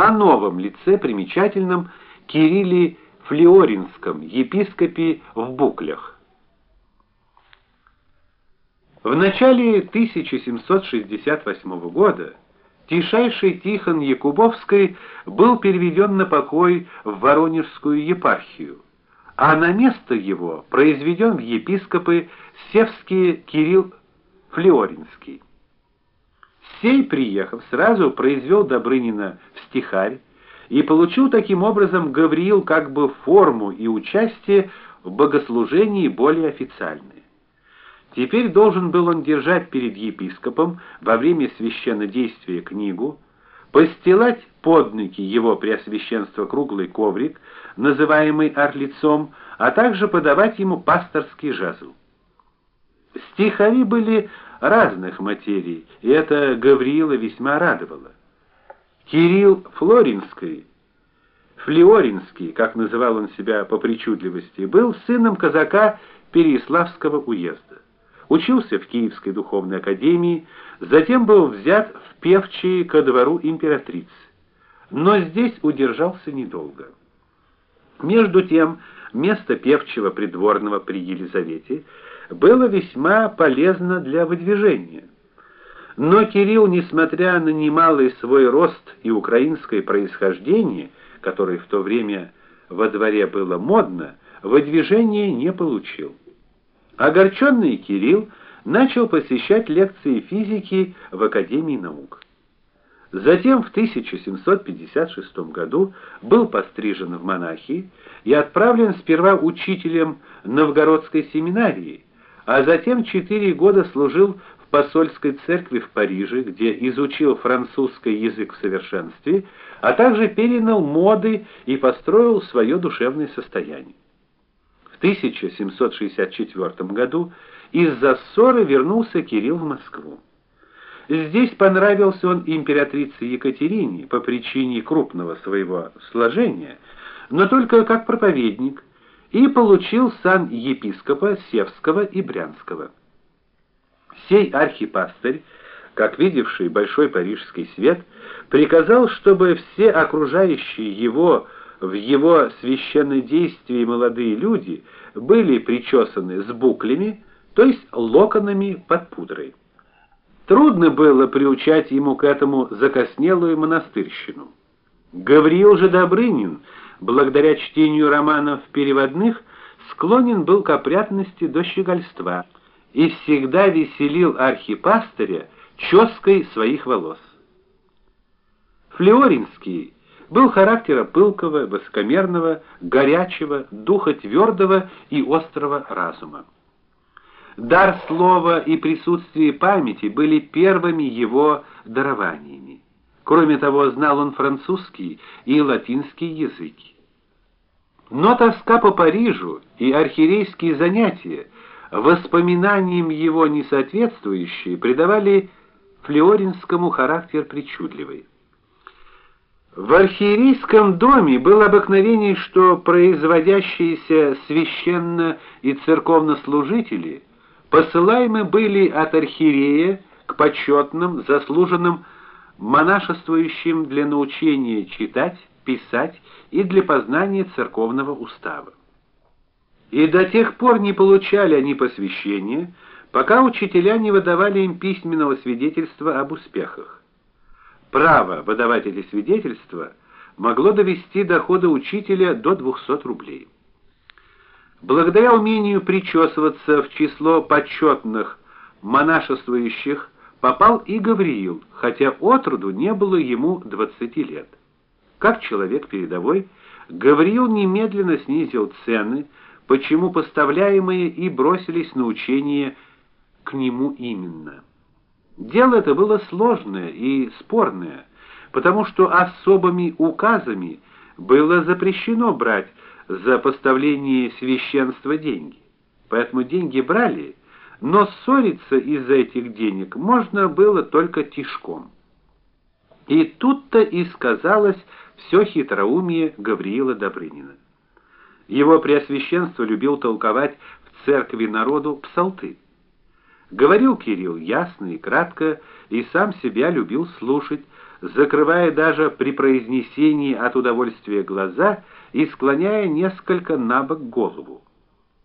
о новом лице примечательном Кирилле Флеоринском, епископе в Буклях. В начале 1768 года Тишайший Тихон Якубовский был переведен на покой в Воронежскую епархию, а на место его произведен в епископы Севский Кирилл Флеоринский. Сей, приехав, сразу произвел Добрынина в стихарь и получил таким образом Гавриил как бы форму и участие в богослужении более официальное. Теперь должен был он держать перед епископом во время священнодействия книгу, постилать под ноги его преосвященство круглый коврик, называемый орлицом, а также подавать ему пасторский жезл. Стихари были разных материй, и это Гавриила весьма радовало. Кирилл Флоринский, Флеоринский, как называл он себя по причудливости, был сыном казака Переяславского уезда учился в Киевской духовной академии, затем был взят в певчие ко двору императрицы. Но здесь удержался недолго. Между тем, место певчего придворного при Елизавете было весьма полезно для выдвижения. Но Кирилл, несмотря на немалый свой рост и украинское происхождение, которое в то время во дворе было модно, выдвижения не получил. Огорченный Кирилл начал посещать лекции физики в Академии наук. Затем в 1756 году был пострижен в монахи и отправлен сперва учителем Новгородской семинарии, а затем четыре года служил в посольской церкви в Париже, где изучил французский язык в совершенстве, а также перенял моды и построил свое душевное состояние. 1764 году из-за ссоры вернулся Кирилл в Москву. Здесь понравился он императрице Екатерине по причине крупного своего сложения, но только как проповедник, и получил сан епископа Севского и Брянского. Сей архипастырь, как видевший большой парижский свет, приказал, чтобы все окружающие его в его священнодействии молодые люди были причесаны с буклями, то есть локонами под пудрой. Трудно было приучать ему к этому закоснелую монастырщину. Гавриил же Добрынин, благодаря чтению романов переводных, склонен был к опрятности до щегольства и всегда веселил архипастыря чёской своих волос. Флеоринский был характера пылкого, высокомерного, горячего, духа твердого и острого разума. Дар слова и присутствие памяти были первыми его дарованиями. Кроме того, знал он французский и латинский языки. Но тоска по Парижу и архиерейские занятия, воспоминаниям его несоответствующие, придавали флеоринскому характер причудливый. В архиерейском доме было обыкновение, что производящиеся священно и церковнослужители посылаемы были от архиерея к почетным, заслуженным монашествующим для научения читать, писать и для познания церковного устава. И до тех пор не получали они посвящения, пока учителя не выдавали им письменного свидетельства об успехах. Право выдавать эти свидетельства могло довести доходы учителя до 200 рублей. Благодаря умению причесываться в число почетных монашествующих попал и Гавриил, хотя отроду не было ему 20 лет. Как человек передовой, Гавриил немедленно снизил цены, почему поставляемые и бросились на учение к нему именно. Дело это было сложное и спорное, потому что особыми указами было запрещено брать за поставление священства деньги. Поэтому деньги брали, но ссориться из-за этих денег можно было только тишком. И тут-то и сказалось все хитроумие Гавриила Добрынина. Его преосвященство любил толковать в церкви народу псалты. Говорил Кирилл ясно и кратко, и сам себя любил слушать, закрывая даже при произнесении от удовольствия глаза и склоняя несколько набок голову.